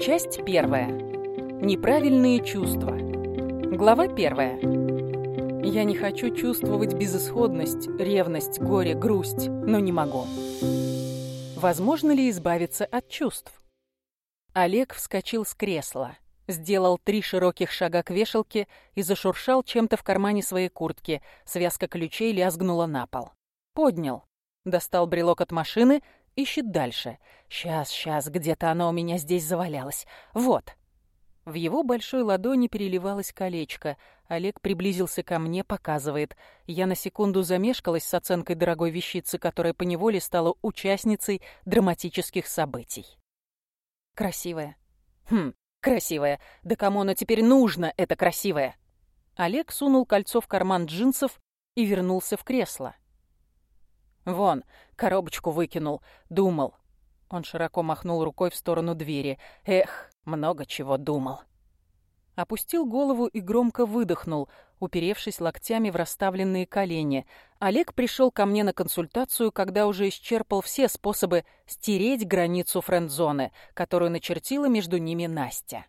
Часть первая. Неправильные чувства. Глава первая. Я не хочу чувствовать безысходность, ревность, горе, грусть, но не могу. Возможно ли избавиться от чувств? Олег вскочил с кресла, сделал три широких шага к вешалке и зашуршал чем-то в кармане своей куртки. Связка ключей лязгнула на пол. Поднял. Достал брелок от машины, ищет дальше. Сейчас, сейчас, где-то оно у меня здесь завалялось. Вот. В его большой ладони переливалось колечко. Олег приблизился ко мне, показывает. Я на секунду замешкалась с оценкой дорогой вещицы, которая поневоле стала участницей драматических событий. Красивая. Хм, красивая. Да кому оно теперь нужно, это красивое? Олег сунул кольцо в карман джинсов и вернулся в кресло. Вон, коробочку выкинул. Думал. Он широко махнул рукой в сторону двери. Эх, много чего думал. Опустил голову и громко выдохнул, уперевшись локтями в расставленные колени. Олег пришел ко мне на консультацию, когда уже исчерпал все способы стереть границу френд-зоны, которую начертила между ними Настя.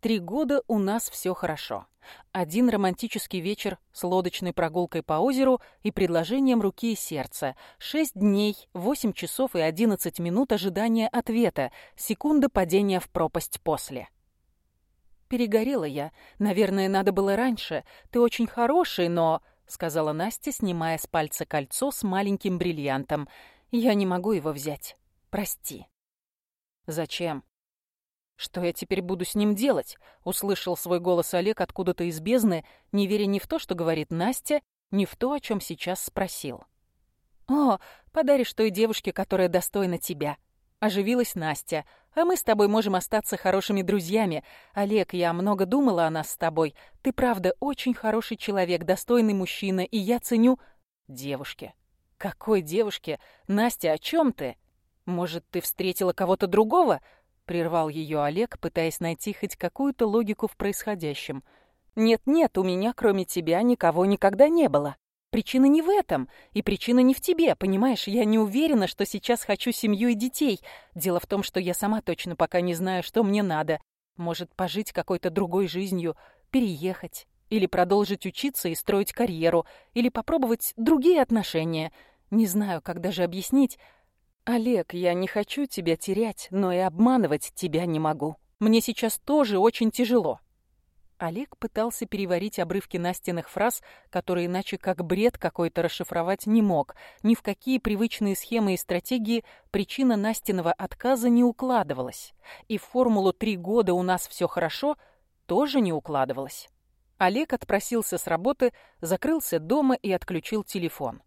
Три года у нас все хорошо. Один романтический вечер с лодочной прогулкой по озеру и предложением руки и сердца. Шесть дней, восемь часов и одиннадцать минут ожидания ответа, секунда падения в пропасть после. Перегорела я. Наверное, надо было раньше. Ты очень хороший, но... — сказала Настя, снимая с пальца кольцо с маленьким бриллиантом. «Я не могу его взять. Прости». «Зачем?» «Что я теперь буду с ним делать?» — услышал свой голос Олег откуда-то из бездны, не веря ни в то, что говорит Настя, ни в то, о чем сейчас спросил. «О, подаришь той девушке, которая достойна тебя», — оживилась Настя. «А мы с тобой можем остаться хорошими друзьями. Олег, я много думала о нас с тобой. Ты, правда, очень хороший человек, достойный мужчина, и я ценю...» «Девушке». «Какой девушке? Настя, о чем ты? Может, ты встретила кого-то другого?» Прервал ее Олег, пытаясь найти хоть какую-то логику в происходящем. «Нет-нет, у меня, кроме тебя, никого никогда не было. Причина не в этом, и причина не в тебе, понимаешь? Я не уверена, что сейчас хочу семью и детей. Дело в том, что я сама точно пока не знаю, что мне надо. Может, пожить какой-то другой жизнью, переехать, или продолжить учиться и строить карьеру, или попробовать другие отношения. Не знаю, как даже объяснить, «Олег, я не хочу тебя терять, но и обманывать тебя не могу. Мне сейчас тоже очень тяжело». Олег пытался переварить обрывки Настиных фраз, которые иначе как бред какой-то расшифровать не мог. Ни в какие привычные схемы и стратегии причина Настиного отказа не укладывалась. И в формулу «три года у нас все хорошо» тоже не укладывалась. Олег отпросился с работы, закрылся дома и отключил телефон.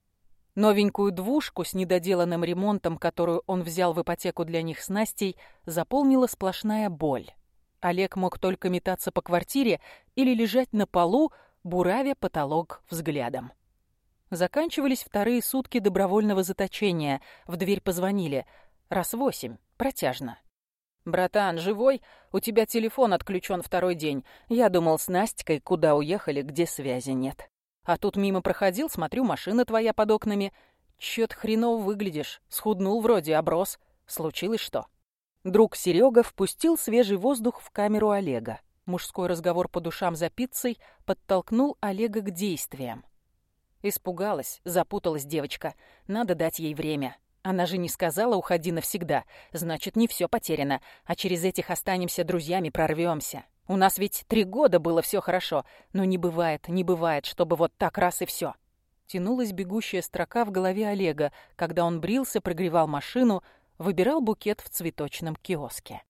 Новенькую двушку с недоделанным ремонтом, которую он взял в ипотеку для них с Настей, заполнила сплошная боль. Олег мог только метаться по квартире или лежать на полу, буравя потолок взглядом. Заканчивались вторые сутки добровольного заточения. В дверь позвонили. Раз восемь. Протяжно. «Братан, живой? У тебя телефон отключен второй день. Я думал с Настикой, куда уехали, где связи нет». А тут мимо проходил, смотрю, машина твоя под окнами. Чё-то хреново выглядишь. Схуднул вроде, оброс. Случилось что? Друг Серега впустил свежий воздух в камеру Олега. Мужской разговор по душам за пиццей подтолкнул Олега к действиям. Испугалась, запуталась девочка. Надо дать ей время. Она же не сказала «уходи навсегда». Значит, не все потеряно, а через этих останемся друзьями, прорвемся. У нас ведь три года было все хорошо, но не бывает, не бывает, чтобы вот так раз и все. Тянулась бегущая строка в голове Олега, когда он брился, прогревал машину, выбирал букет в цветочном киоске.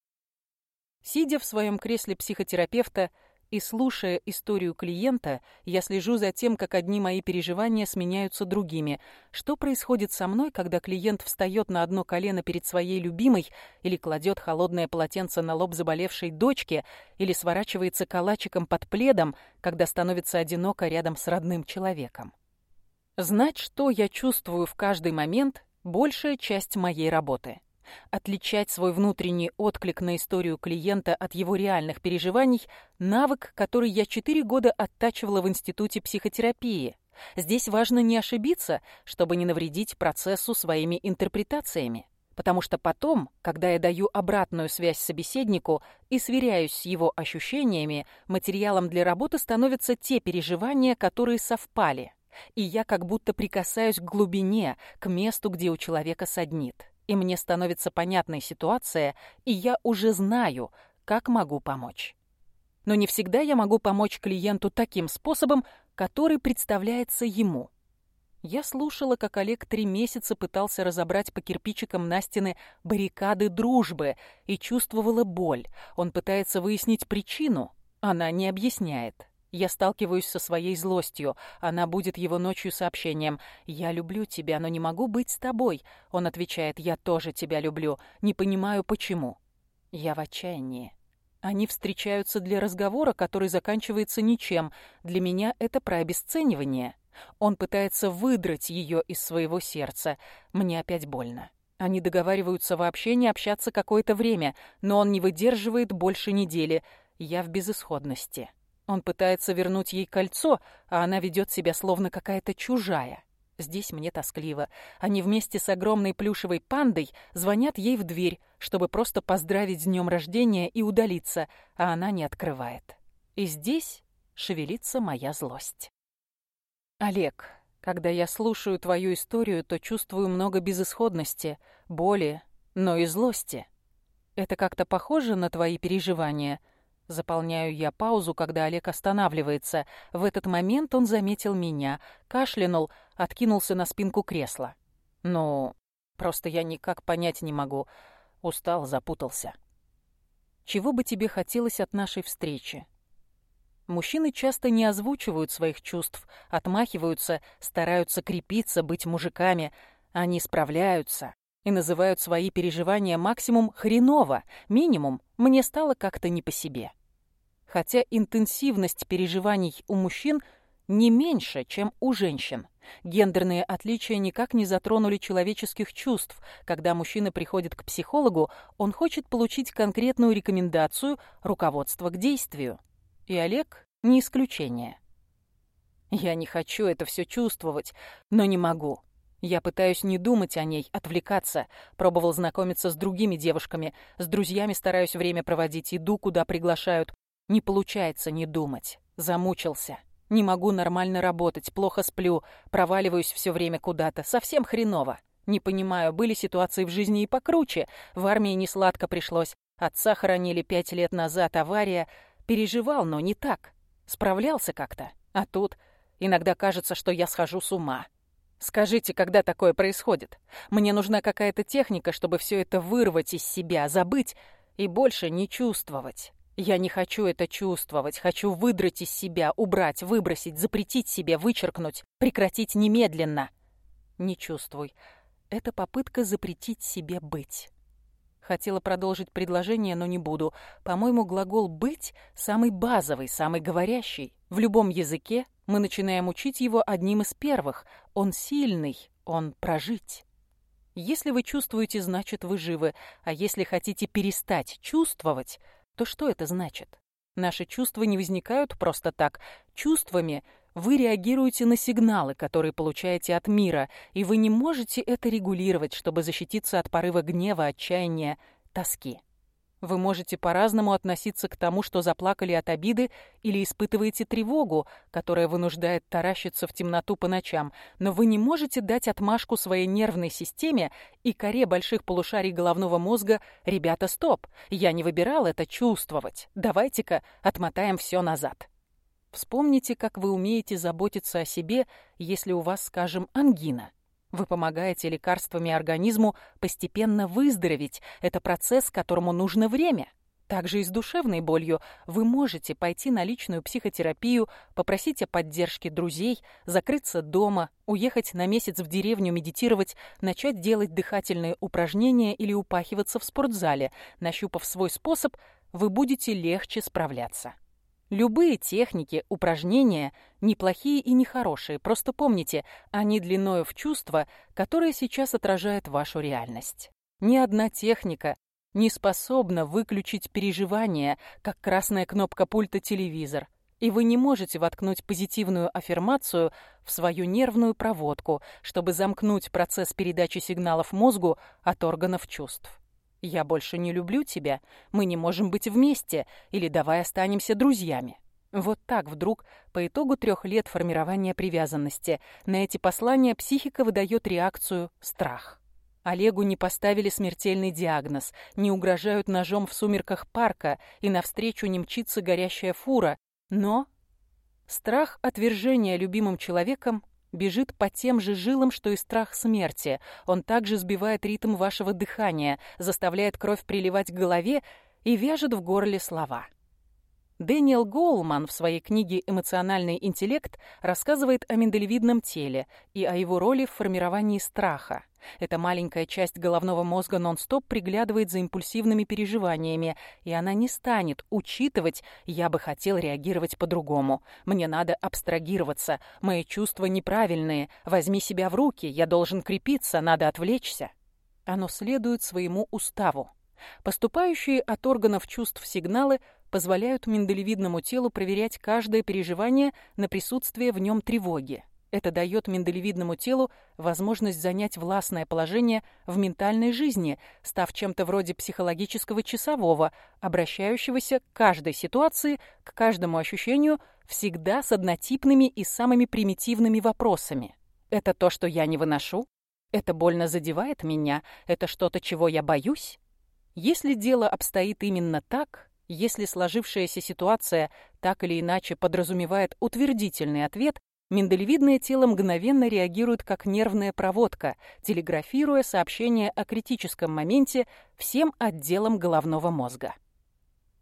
Сидя в своем кресле психотерапевта, и слушая историю клиента, я слежу за тем, как одни мои переживания сменяются другими. Что происходит со мной, когда клиент встает на одно колено перед своей любимой или кладет холодное полотенце на лоб заболевшей дочки или сворачивается калачиком под пледом, когда становится одиноко рядом с родным человеком. Знать, что я чувствую в каждый момент – большая часть моей работы. Отличать свой внутренний отклик на историю клиента от его реальных переживаний – навык, который я четыре года оттачивала в Институте психотерапии. Здесь важно не ошибиться, чтобы не навредить процессу своими интерпретациями. потому что потом, когда я даю обратную связь собеседнику и сверяюсь с его ощущениями, материалом для работы становятся те переживания, которые совпали. И я как будто прикасаюсь к глубине, к месту, где у человека саднит. И мне становится понятной ситуация, и я уже знаю, как могу помочь. Но не всегда я могу помочь клиенту таким способом, который представляется ему. Я слушала, как Олег три месяца пытался разобрать по кирпичикам на стены баррикады дружбы и чувствовала боль. Он пытается выяснить причину. Она не объясняет. Я сталкиваюсь со своей злостью. Она будет его ночью сообщением. «Я люблю тебя, но не могу быть с тобой». Он отвечает «Я тоже тебя люблю. Не понимаю, почему». Я в отчаянии. Они встречаются для разговора, который заканчивается ничем. Для меня это про обесценивание. Он пытается выдрать ее из своего сердца. Мне опять больно. Они договариваются вообще не общаться какое-то время, но он не выдерживает больше недели. Я в безысходности. Он пытается вернуть ей кольцо, а она ведет себя словно какая-то чужая. Здесь мне тоскливо. Они вместе с огромной плюшевой пандой звонят ей в дверь, чтобы просто поздравить с днем рождения и удалиться, а она не открывает. И здесь шевелится моя злость. Олег, когда я слушаю твою историю, то чувствую много безысходности, боли, но и злости. Это как-то похоже на твои переживания? Заполняю я паузу, когда Олег останавливается. В этот момент он заметил меня, кашлянул, откинулся на спинку кресла. Ну, просто я никак понять не могу. Устал, запутался. Чего бы тебе хотелось от нашей встречи? Мужчины часто не озвучивают своих чувств, отмахиваются, стараются крепиться, быть мужиками. Они справляются и называют свои переживания максимум хреново, минимум мне стало как-то не по себе. Хотя интенсивность переживаний у мужчин не меньше, чем у женщин. Гендерные отличия никак не затронули человеческих чувств. Когда мужчина приходит к психологу, он хочет получить конкретную рекомендацию, руководство к действию. И Олег не исключение. Я не хочу это все чувствовать, но не могу. Я пытаюсь не думать о ней, отвлекаться. Пробовал знакомиться с другими девушками, с друзьями стараюсь время проводить, иду, куда приглашают. Не получается не думать. Замучился. Не могу нормально работать, плохо сплю, проваливаюсь все время куда-то. Совсем хреново. Не понимаю, были ситуации в жизни и покруче. В армии не сладко пришлось. Отца хоронили пять лет назад, авария. Переживал, но не так. Справлялся как-то. А тут иногда кажется, что я схожу с ума. Скажите, когда такое происходит? Мне нужна какая-то техника, чтобы все это вырвать из себя, забыть и больше не чувствовать. Я не хочу это чувствовать, хочу выдрать из себя, убрать, выбросить, запретить себе, вычеркнуть, прекратить немедленно. Не чувствуй. Это попытка запретить себе быть. Хотела продолжить предложение, но не буду. По-моему, глагол «быть» самый базовый, самый говорящий. В любом языке мы начинаем учить его одним из первых. Он сильный, он прожить. Если вы чувствуете, значит, вы живы. А если хотите перестать чувствовать, то что это значит? Наши чувства не возникают просто так. Чувствами вы реагируете на сигналы, которые получаете от мира, и вы не можете это регулировать, чтобы защититься от порыва гнева, отчаяния, тоски. Вы можете по-разному относиться к тому, что заплакали от обиды или испытываете тревогу, которая вынуждает таращиться в темноту по ночам, но вы не можете дать отмашку своей нервной системе и коре больших полушарий головного мозга «Ребята, стоп! Я не выбирал это чувствовать. Давайте-ка отмотаем все назад». Вспомните, как вы умеете заботиться о себе, если у вас, скажем, ангина. Вы помогаете лекарствами организму постепенно выздороветь. Это процесс, которому нужно время. Также и с душевной болью вы можете пойти на личную психотерапию, попросить о поддержке друзей, закрыться дома, уехать на месяц в деревню медитировать, начать делать дыхательные упражнения или упахиваться в спортзале. Нащупав свой способ, вы будете легче справляться. Любые техники, упражнения неплохие и нехорошие, просто помните, они длиною в чувство, которое сейчас отражает вашу реальность. Ни одна техника не способна выключить переживания, как красная кнопка пульта телевизор. и вы не можете воткнуть позитивную аффирмацию в свою нервную проводку, чтобы замкнуть процесс передачи сигналов мозгу от органов чувств. «Я больше не люблю тебя», «Мы не можем быть вместе» или «Давай останемся друзьями». Вот так вдруг, по итогу трех лет формирования привязанности, на эти послания психика выдает реакцию «страх». Олегу не поставили смертельный диагноз, не угрожают ножом в сумерках парка, и навстречу не мчится горящая фура, но страх отвержения любимым человеком бежит по тем же жилам, что и страх смерти. Он также сбивает ритм вашего дыхания, заставляет кровь приливать к голове и вяжет в горле слова. Дэниел Гоулман в своей книге «Эмоциональный интеллект» рассказывает о миндалевидном теле и о его роли в формировании страха. Эта маленькая часть головного мозга нон-стоп приглядывает за импульсивными переживаниями, и она не станет учитывать «я бы хотел реагировать по-другому», «мне надо абстрагироваться», «мои чувства неправильные», «возьми себя в руки», «я должен крепиться», «надо отвлечься». Оно следует своему уставу. Поступающие от органов чувств сигналы позволяют миндалевидному телу проверять каждое переживание на присутствие в нем тревоги. Это дает миндалевидному телу возможность занять властное положение в ментальной жизни, став чем-то вроде психологического часового, обращающегося к каждой ситуации, к каждому ощущению, всегда с однотипными и самыми примитивными вопросами. Это то, что я не выношу? Это больно задевает меня? Это что-то, чего я боюсь? Если дело обстоит именно так, если сложившаяся ситуация так или иначе подразумевает утвердительный ответ, миндалевидное тело мгновенно реагирует как нервная проводка, телеграфируя сообщение о критическом моменте всем отделам головного мозга.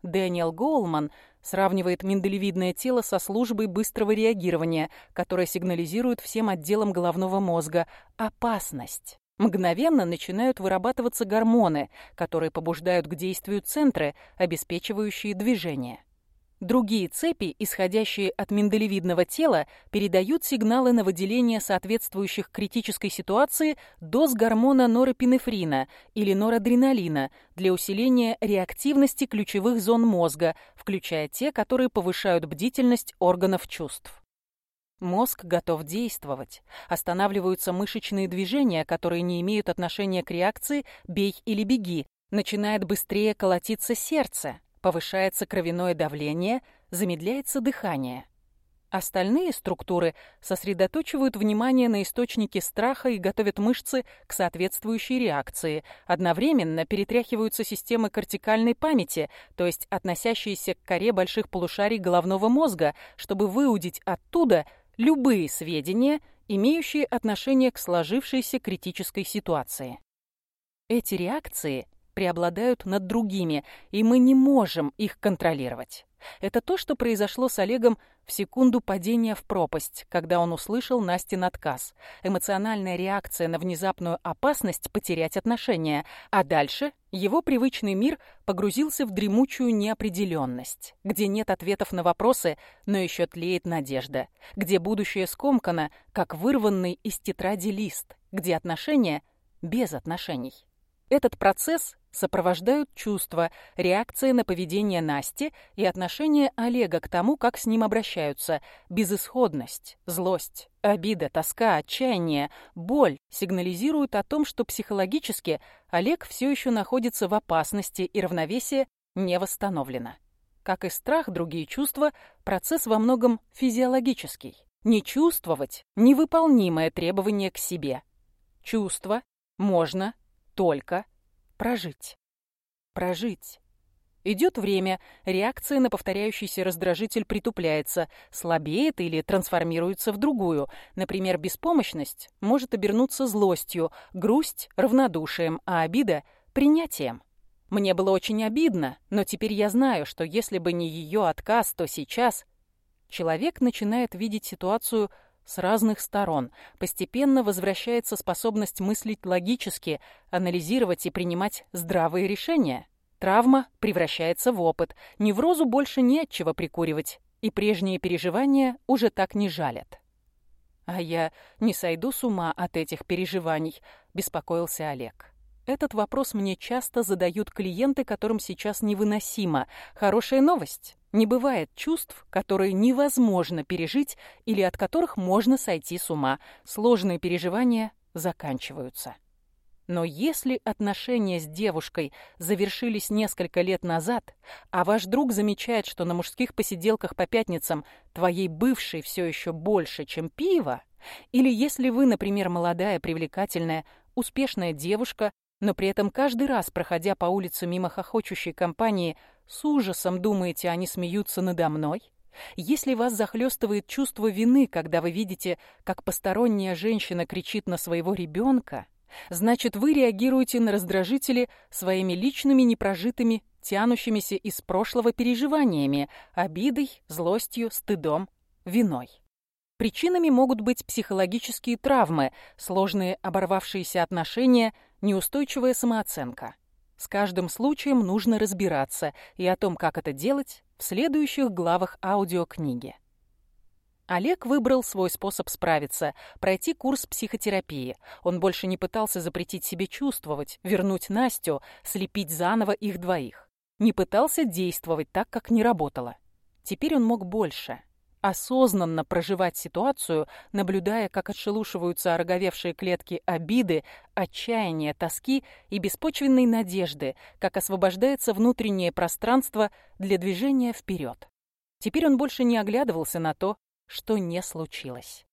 Дэниел Гоулман сравнивает миндалевидное тело со службой быстрого реагирования, которая сигнализирует всем отделам головного мозга «опасность». Мгновенно начинают вырабатываться гормоны, которые побуждают к действию центры, обеспечивающие движение. Другие цепи, исходящие от миндалевидного тела, передают сигналы на выделение соответствующих критической ситуации доз гормона норопинефрина или норадреналина для усиления реактивности ключевых зон мозга, включая те, которые повышают бдительность органов чувств. Мозг готов действовать. Останавливаются мышечные движения, которые не имеют отношения к реакции «бей или беги». Начинает быстрее колотиться сердце, повышается кровяное давление, замедляется дыхание. Остальные структуры сосредоточивают внимание на источнике страха и готовят мышцы к соответствующей реакции. Одновременно перетряхиваются системы кортикальной памяти, то есть относящиеся к коре больших полушарий головного мозга, чтобы выудить оттуда – любые сведения, имеющие отношение к сложившейся критической ситуации. Эти реакции преобладают над другими, и мы не можем их контролировать. Это то, что произошло с Олегом в секунду падения в пропасть, когда он услышал Настин отказ. Эмоциональная реакция на внезапную опасность потерять отношения, а дальше его привычный мир погрузился в дремучую неопределенность, где нет ответов на вопросы, но еще тлеет надежда, где будущее скомкано, как вырванный из тетради лист, где отношения без отношений. Этот процесс сопровождают чувства, реакция на поведение Насти и отношение Олега к тому, как с ним обращаются. Безысходность, злость, обида, тоска, отчаяние, боль сигнализируют о том, что психологически Олег все еще находится в опасности и равновесие не восстановлено. Как и страх, другие чувства, процесс во многом физиологический. Не чувствовать – невыполнимое требование к себе. Чувство можно только прожить. Прожить. Идет время, реакция на повторяющийся раздражитель притупляется, слабеет или трансформируется в другую. Например, беспомощность может обернуться злостью, грусть – равнодушием, а обида – принятием. Мне было очень обидно, но теперь я знаю, что если бы не ее отказ, то сейчас человек начинает видеть ситуацию с разных сторон. Постепенно возвращается способность мыслить логически, анализировать и принимать здравые решения. Травма превращается в опыт. Неврозу больше не от чего прикуривать. И прежние переживания уже так не жалят. «А я не сойду с ума от этих переживаний», — беспокоился Олег. Этот вопрос мне часто задают клиенты, которым сейчас невыносимо. Хорошая новость. Не бывает чувств, которые невозможно пережить или от которых можно сойти с ума. Сложные переживания заканчиваются. Но если отношения с девушкой завершились несколько лет назад, а ваш друг замечает, что на мужских посиделках по пятницам твоей бывшей все еще больше, чем пиво, или если вы, например, молодая, привлекательная, успешная девушка, но при этом каждый раз, проходя по улице мимо хохочущей компании, с ужасом думаете, они смеются надо мной? Если вас захлестывает чувство вины, когда вы видите, как посторонняя женщина кричит на своего ребенка, значит, вы реагируете на раздражители своими личными непрожитыми, тянущимися из прошлого переживаниями, обидой, злостью, стыдом, виной. Причинами могут быть психологические травмы, сложные оборвавшиеся отношения, неустойчивая самооценка. С каждым случаем нужно разбираться, и о том, как это делать, в следующих главах аудиокниги. Олег выбрал свой способ справиться – пройти курс психотерапии. Он больше не пытался запретить себе чувствовать, вернуть Настю, слепить заново их двоих. Не пытался действовать так, как не работало. Теперь он мог больше – осознанно проживать ситуацию, наблюдая, как отшелушиваются ороговевшие клетки обиды, отчаяния, тоски и беспочвенной надежды, как освобождается внутреннее пространство для движения вперед. Теперь он больше не оглядывался на то, что не случилось.